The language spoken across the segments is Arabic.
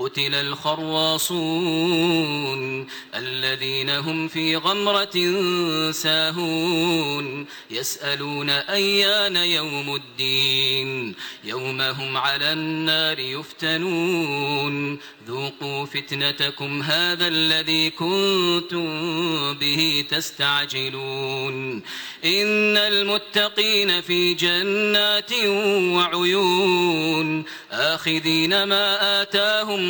قتل الخراصون الذين هم في غمرة ساهون يسألون أيان يوم الدين يوم هم على النار يفتنون ذوقوا فتنتكم هذا الذي كنتم به تستعجلون إن المتقين في جنات وعيون آخذين ما آتاهم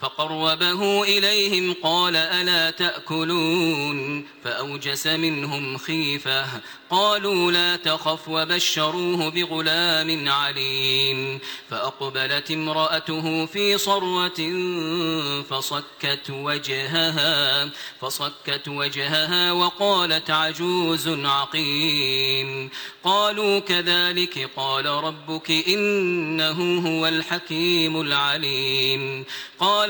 فقربه إليهم قال ألا تأكلون؟ فأوجس منهم خيفة. قالوا لا تخف وبشروه بغلام عليم. فأقبلت امرأته في صروة فصكت وجهها فصكت وجهها وقالت عجوز عقيم. قالوا كذلك قال ربك إنه هو الحكيم العليم. قال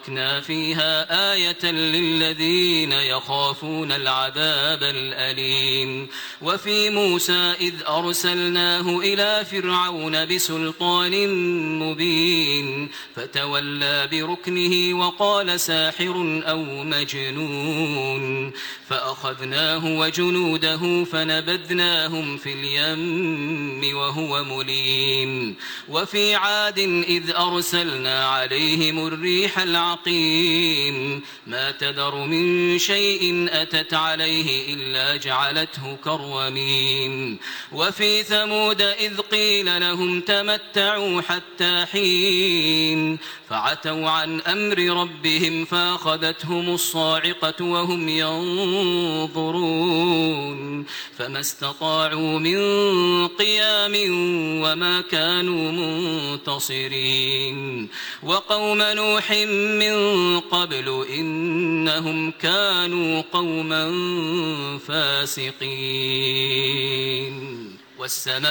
وتركنا فيها آية للذين يخافون العذاب الأليم وفي موسى إذ أرسلناه إلى فرعون بسلطان مبين فتولى بركنه وقال ساحر أو مجنون فأخذناه وجنوده فنبذناهم في اليم وهو مليم وفي عاد إذ أرسلنا عليهم الريح العقيم ما تذر من شيء أتت عليه إلا جعلته كرومين وفي ثمود إذ قيل لهم تمتعوا حتى حين. فعتوا عن أمر ربهم فأخذتهم الصاعقة وهم ينظرون. فما استطاعوا من قيام وما كانوا منتصرين. وقوم نوح من قبل إنهم كانوا قوما فاسقين. والسماء